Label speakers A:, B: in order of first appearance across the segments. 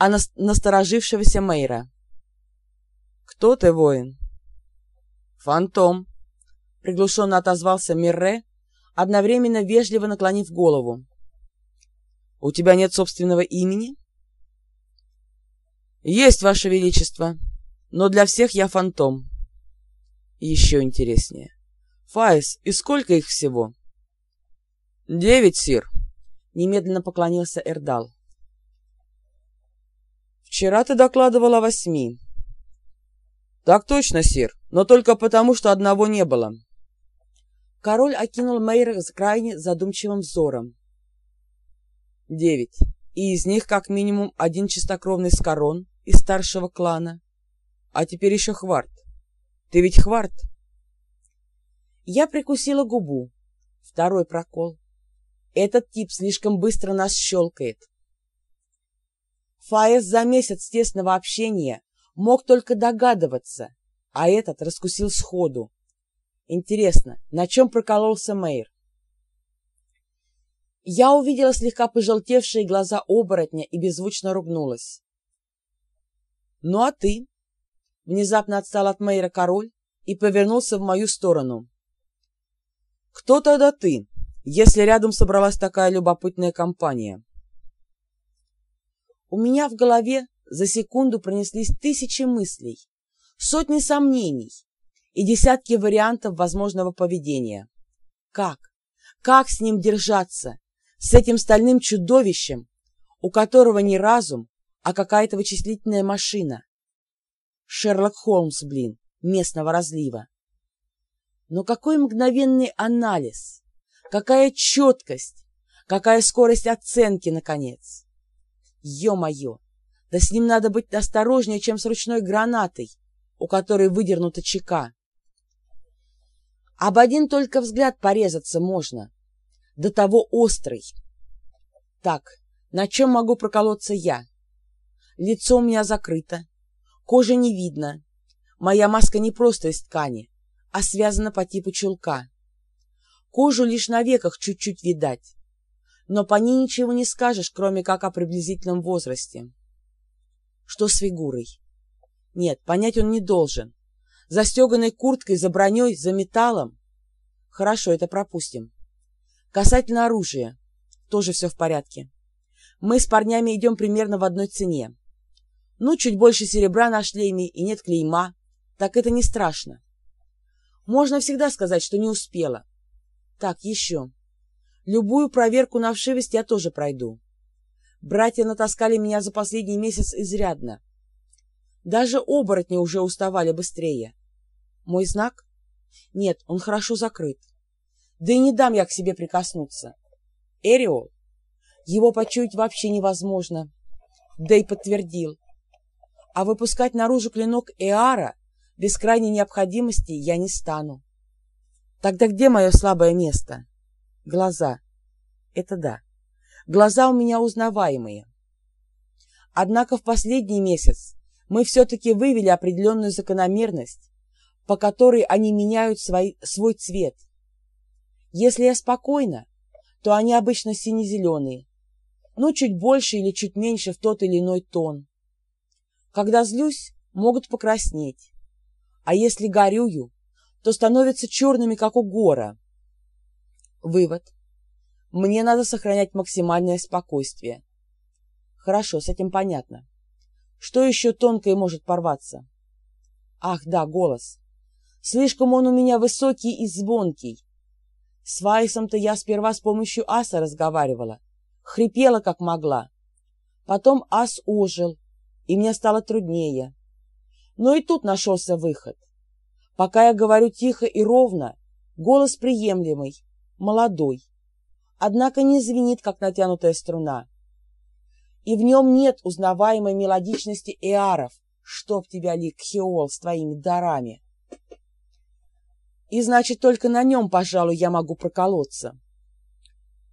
A: а насторожившегося Мейра. «Кто ты, воин?» «Фантом», — приглушенно отозвался Мирре, одновременно вежливо наклонив голову. «У тебя нет собственного имени?» «Есть, Ваше Величество, но для всех я фантом». «Еще интереснее. Фаис, и сколько их всего?» «Девять, сир», — немедленно поклонился Эрдал. «Вчера ты докладывал о восьми». «Так точно, сир, но только потому, что одного не было». Король окинул Мейра с крайне задумчивым взором. «Девять. И из них как минимум один чистокровный Скорон из старшего клана. А теперь еще Хварт. Ты ведь Хварт?» Я прикусила губу. Второй прокол. Этот тип слишком быстро нас щелкает. Фаэс за месяц тесного общения мог только догадываться, а этот раскусил сходу. Интересно, на чем прокололся Мэйр? Я увидела слегка пожелтевшие глаза оборотня и беззвучно ругнулась. «Ну а ты?» Внезапно отстал от Мэйра король и повернулся в мою сторону. «Кто тогда ты, если рядом собралась такая любопытная компания?» У меня в голове за секунду пронеслись тысячи мыслей, сотни сомнений и десятки вариантов возможного поведения. Как? Как с ним держаться? С этим стальным чудовищем, у которого не разум, а какая-то вычислительная машина? Шерлок Холмс, блин, местного разлива. Но какой мгновенный анализ, какая четкость, какая скорость оценки, наконец. Ё-моё! Да с ним надо быть осторожнее, чем с ручной гранатой, у которой выдернута чека. Об один только взгляд порезаться можно. До того острый. Так, на чем могу проколоться я? Лицо у меня закрыто, кожи не видно. Моя маска не просто из ткани, а связана по типу чулка. Кожу лишь на веках чуть-чуть видать но по ней ничего не скажешь, кроме как о приблизительном возрасте. Что с фигурой? Нет, понять он не должен. За стеганой курткой, за броней, за металлом? Хорошо, это пропустим. Касательно оружия. Тоже все в порядке. Мы с парнями идем примерно в одной цене. Ну, чуть больше серебра на шлеме и нет клейма. Так это не страшно. Можно всегда сказать, что не успела. Так, еще. Любую проверку на вшивость я тоже пройду. Братья натаскали меня за последний месяц изрядно. Даже оборотни уже уставали быстрее. Мой знак? Нет, он хорошо закрыт. Да и не дам я к себе прикоснуться. Эриол? Его почуять вообще невозможно. Да и подтвердил. А выпускать наружу клинок Эара без крайней необходимости я не стану. Тогда где мое слабое место? Глаза. Это да. Глаза у меня узнаваемые. Однако в последний месяц мы все-таки вывели определенную закономерность, по которой они меняют свой, свой цвет. Если я спокойна, то они обычно сине-зеленые, но чуть больше или чуть меньше в тот или иной тон. Когда злюсь, могут покраснеть, а если горюю, то становятся черными, как у гора. Вывод. Мне надо сохранять максимальное спокойствие. Хорошо, с этим понятно. Что еще тонкое может порваться? Ах, да, голос. Слишком он у меня высокий и звонкий. С Вайсом-то я сперва с помощью аса разговаривала. Хрипела, как могла. Потом ас ожил, и мне стало труднее. Но и тут нашелся выход. Пока я говорю тихо и ровно, голос приемлемый, молодой, однако не звенит, как натянутая струна. И в нем нет узнаваемой мелодичности эаров, чтоб тебя, Ликхиол, с твоими дарами. И значит, только на нем, пожалуй, я могу проколоться.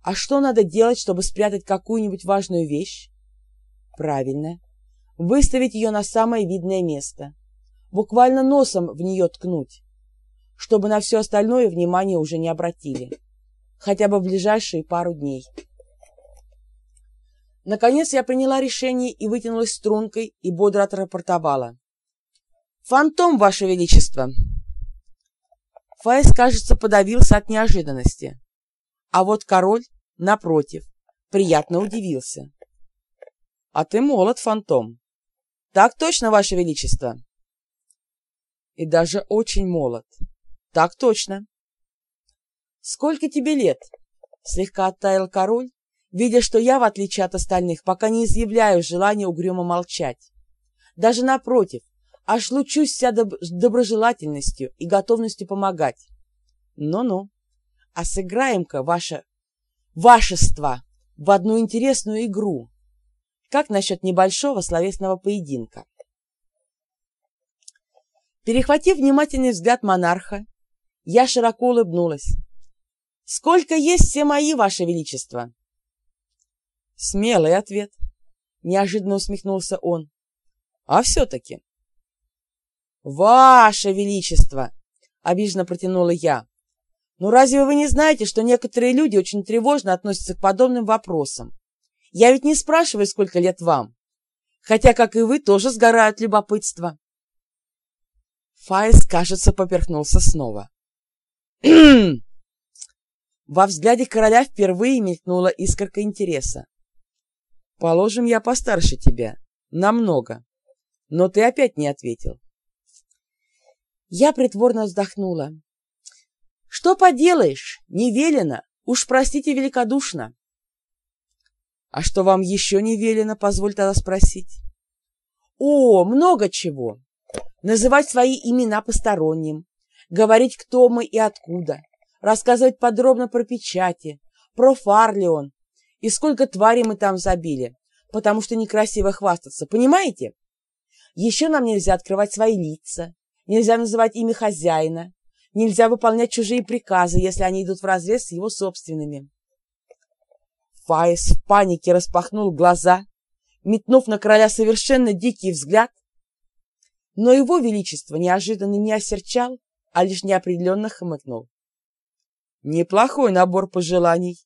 A: А что надо делать, чтобы спрятать какую-нибудь важную вещь? Правильно. Выставить ее на самое видное место. Буквально носом в нее ткнуть, чтобы на все остальное внимание уже не обратили хотя бы в ближайшие пару дней. Наконец я приняла решение и вытянулась стрункой и бодро отрапортовала. «Фантом, Ваше Величество!» Фаис, кажется, подавился от неожиданности. А вот король, напротив, приятно удивился. «А ты молод, фантом!» «Так точно, Ваше Величество!» «И даже очень молод!» «Так точно!» «Сколько тебе лет?» Слегка оттаял король, видя, что я, в отличие от остальных, пока не изъявляю желания угрюмо молчать. Даже напротив, аж лучусь вся доб доброжелательностью и готовностью помогать. Ну-ну, а сыграем-ка ваше вашество в одну интересную игру. Как насчет небольшого словесного поединка? Перехватив внимательный взгляд монарха, я широко улыбнулась. «Сколько есть все мои, Ваше Величество?» Смелый ответ, неожиданно усмехнулся он. «А все-таки «Ваше Величество!» — обиженно протянула я. «Ну разве вы не знаете, что некоторые люди очень тревожно относятся к подобным вопросам? Я ведь не спрашиваю, сколько лет вам, хотя, как и вы, тоже сгорают любопытства». Фаис, кажется, поперхнулся снова. Во взгляде короля впервые мелькнула искорка интереса. «Положим, я постарше тебя. Намного. Но ты опять не ответил. Я притворно вздохнула. «Что поделаешь? Не велено. Уж простите великодушно». «А что вам еще не велено, позволь тогда спросить?» «О, много чего. Называть свои имена посторонним, говорить, кто мы и откуда, рассказывать подробно про печати, про Фарлион и сколько тварей мы там забили, потому что некрасиво хвастаться, понимаете? Еще нам нельзя открывать свои лица, Нельзя называть имя хозяина. Нельзя выполнять чужие приказы, если они идут вразрез с его собственными. Фаис в панике распахнул глаза, метнув на короля совершенно дикий взгляд, но его величество неожиданно не осерчал, а лишь неопределенно хмыкнул. Неплохой набор пожеланий.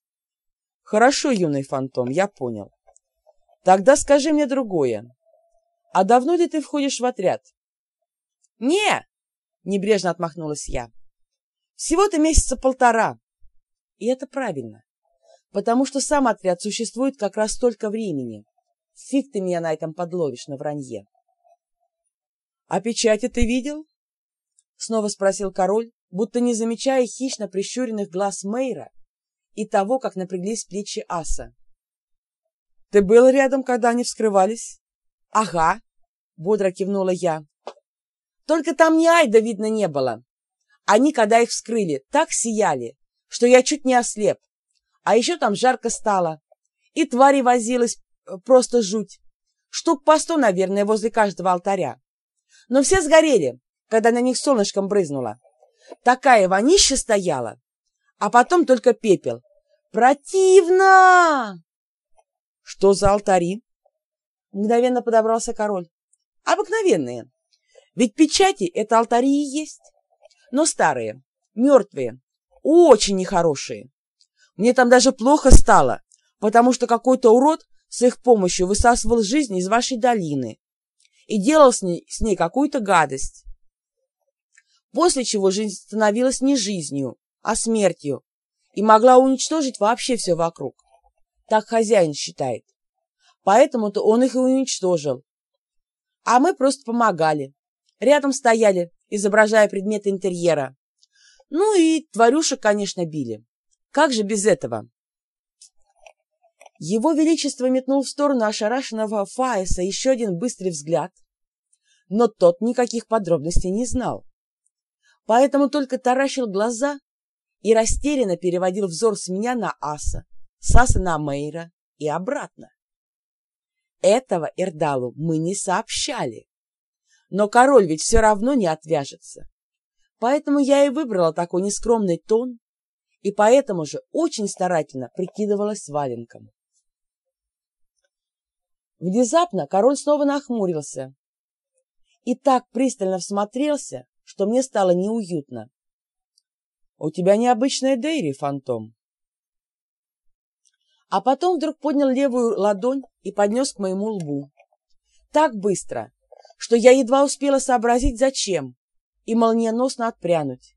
A: Хорошо, юный фантом, я понял. Тогда скажи мне другое. А давно ли ты входишь в отряд? «Не!» — небрежно отмахнулась я. «Всего-то месяца полтора». И это правильно, потому что сам отряд существует как раз столько времени. Фиг ты меня на этом подловишь на вранье. «А печати ты видел?» — снова спросил король, будто не замечая хищно прищуренных глаз Мейра и того, как напряглись плечи аса. «Ты был рядом, когда они вскрывались?» «Ага», — бодро кивнула я. Только там ни Айда видно не было. Они, когда их вскрыли, так сияли, что я чуть не ослеп. А еще там жарко стало. И твари возилась э, просто жуть. Штук по сто, наверное, возле каждого алтаря. Но все сгорели, когда на них солнышком брызнуло. Такая вонища стояла, а потом только пепел. Противно! Что за алтари? Мгновенно подобрался король. Обыкновенные. Ведь печати — это алтари и есть. Но старые, мертвые, очень нехорошие. Мне там даже плохо стало, потому что какой-то урод с их помощью высасывал жизнь из вашей долины и делал с ней, с ней какую-то гадость. После чего жизнь становилась не жизнью, а смертью и могла уничтожить вообще все вокруг. Так хозяин считает. Поэтому-то он их и уничтожил. А мы просто помогали. Рядом стояли, изображая предметы интерьера. Ну и тварюшек, конечно, били. Как же без этого? Его Величество метнул в сторону ошарашенного Фаиса еще один быстрый взгляд, но тот никаких подробностей не знал. Поэтому только таращил глаза и растерянно переводил взор с меня на Аса, с Аса на Мейра и обратно. Этого Эрдалу мы не сообщали. Но король ведь все равно не отвяжется. Поэтому я и выбрала такой нескромный тон, и поэтому же очень старательно прикидывалась валенком. Внезапно король снова нахмурился и так пристально всмотрелся, что мне стало неуютно. — У тебя необычная Дейри, фантом. А потом вдруг поднял левую ладонь и поднес к моему лбу. Так быстро, что я едва успела сообразить, зачем, и молниеносно отпрянуть.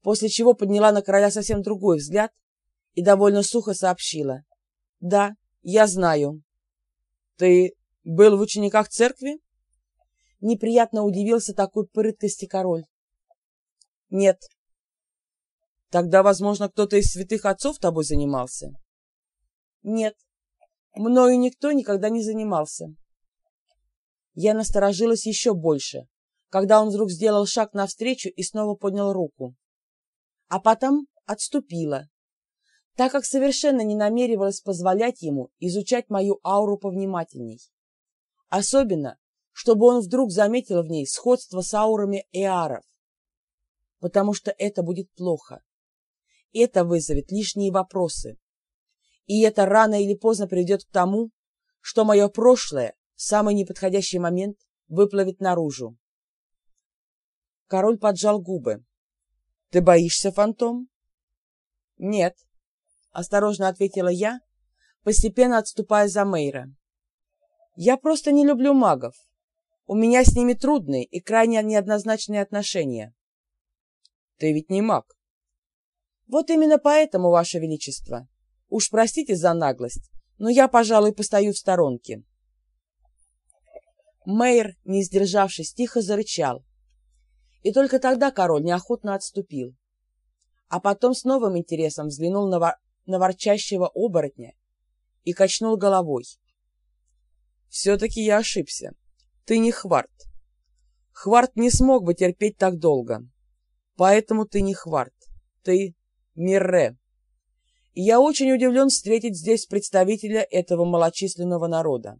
A: После чего подняла на короля совсем другой взгляд и довольно сухо сообщила. «Да, я знаю». «Ты был в учениках церкви?» Неприятно удивился такой прыткости король. «Нет». «Тогда, возможно, кто-то из святых отцов тобой занимался?» «Нет, мною никто никогда не занимался». Я насторожилась еще больше, когда он вдруг сделал шаг навстречу и снова поднял руку. А потом отступила, так как совершенно не намеревалась позволять ему изучать мою ауру повнимательней. Особенно, чтобы он вдруг заметил в ней сходство с аурами эаров, потому что это будет плохо. Это вызовет лишние вопросы. И это рано или поздно приведет к тому, что мое прошлое в самый неподходящий момент выплывет наружу. Король поджал губы. «Ты боишься, фантом?» «Нет», — осторожно ответила я, постепенно отступая за Мейра. «Я просто не люблю магов. У меня с ними трудные и крайне неоднозначные отношения». «Ты ведь не маг». «Вот именно поэтому, Ваше Величество. Уж простите за наглость, но я, пожалуй, постою в сторонке». Мейер, не сдержавшись, тихо зарычал. И только тогда король неохотно отступил. А потом с новым интересом взглянул на на ворчащего оборотня и качнул головой. «Все-таки я ошибся. Ты не Хварт. Хварт не смог бы терпеть так долго. Поэтому ты не Хварт. Ты Мирре. Я очень удивлен встретить здесь представителя этого малочисленного народа.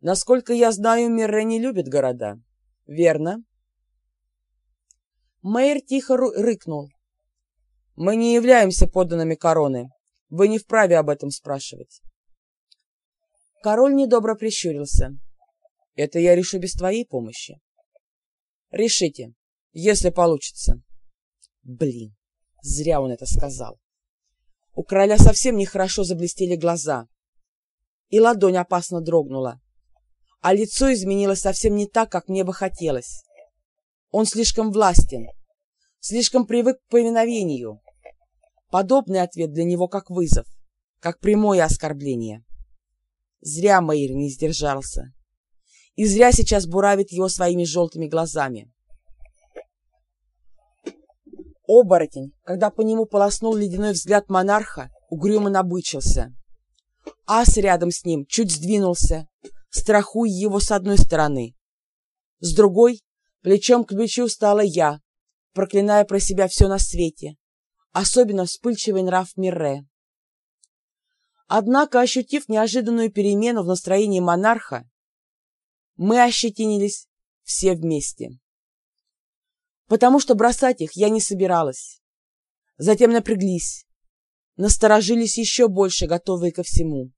A: Насколько я знаю, Мирре не любит города. Верно?» Мэйр тихо рыкнул, мы не являемся подданными короны. Вы не вправе об этом спрашивать. Король недобро прищурился. Это я решу без твоей помощи. Решите, если получится. Блин, зря он это сказал. У короля совсем нехорошо заблестели глаза, и ладонь опасно дрогнула, а лицо изменилось совсем не так, как мне бы хотелось. Он слишком властен, слишком привык к повиновению. Подобный ответ для него как вызов, как прямое оскорбление. Зря Мэйр не сдержался. И зря сейчас буравит его своими желтыми глазами. Оборотень, когда по нему полоснул ледяной взгляд монарха, угрюмо набычился. Ас рядом с ним чуть сдвинулся, страхуя его с одной стороны. С другой, плечом к плечу стала я, проклиная про себя все на свете, особенно вспыльчивый нрав Мирре. Однако, ощутив неожиданную перемену в настроении монарха, мы ощетинились все вместе. Потому что бросать их я не собиралась. Затем напряглись, насторожились еще больше, готовые ко всему.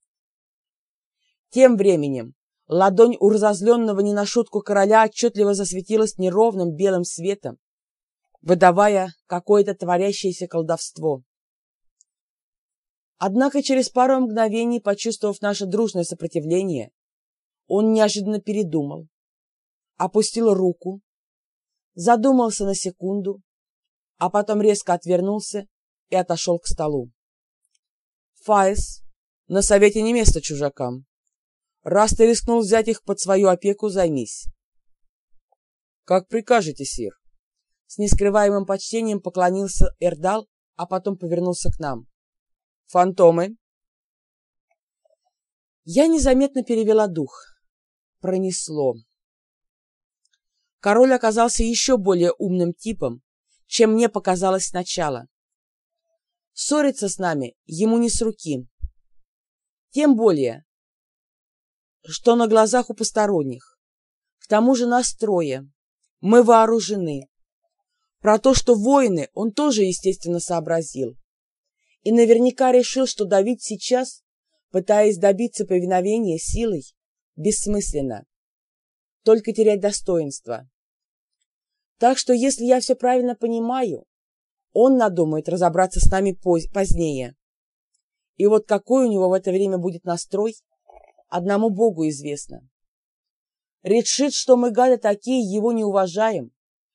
A: Тем временем ладонь у разозленного не на шутку короля отчетливо засветилась неровным белым светом, выдавая какое-то творящееся колдовство. Однако через пару мгновений, почувствовав наше дружное сопротивление, он неожиданно передумал, опустил руку, задумался на секунду, а потом резко отвернулся и отошел к столу. «Фаис, на совете не место чужакам. Раз ты рискнул взять их под свою опеку, займись». «Как прикажете, сир?» С нескрываемым почтением поклонился Эрдал, а потом повернулся к нам. «Фантомы!» Я незаметно перевела дух. Пронесло. Король оказался еще более умным типом, чем мне показалось сначала. Ссориться с нами ему не с руки. Тем более, что на глазах у посторонних. К тому же нас трое. Мы вооружены. Про то, что воины, он тоже, естественно, сообразил. И наверняка решил, что давить сейчас, пытаясь добиться повиновения силой, бессмысленно. Только терять достоинство. Так что, если я все правильно понимаю, он надумает разобраться с нами позднее. И вот какой у него в это время будет настрой, одному Богу известно. Решит, что мы, гады такие, его не уважаем,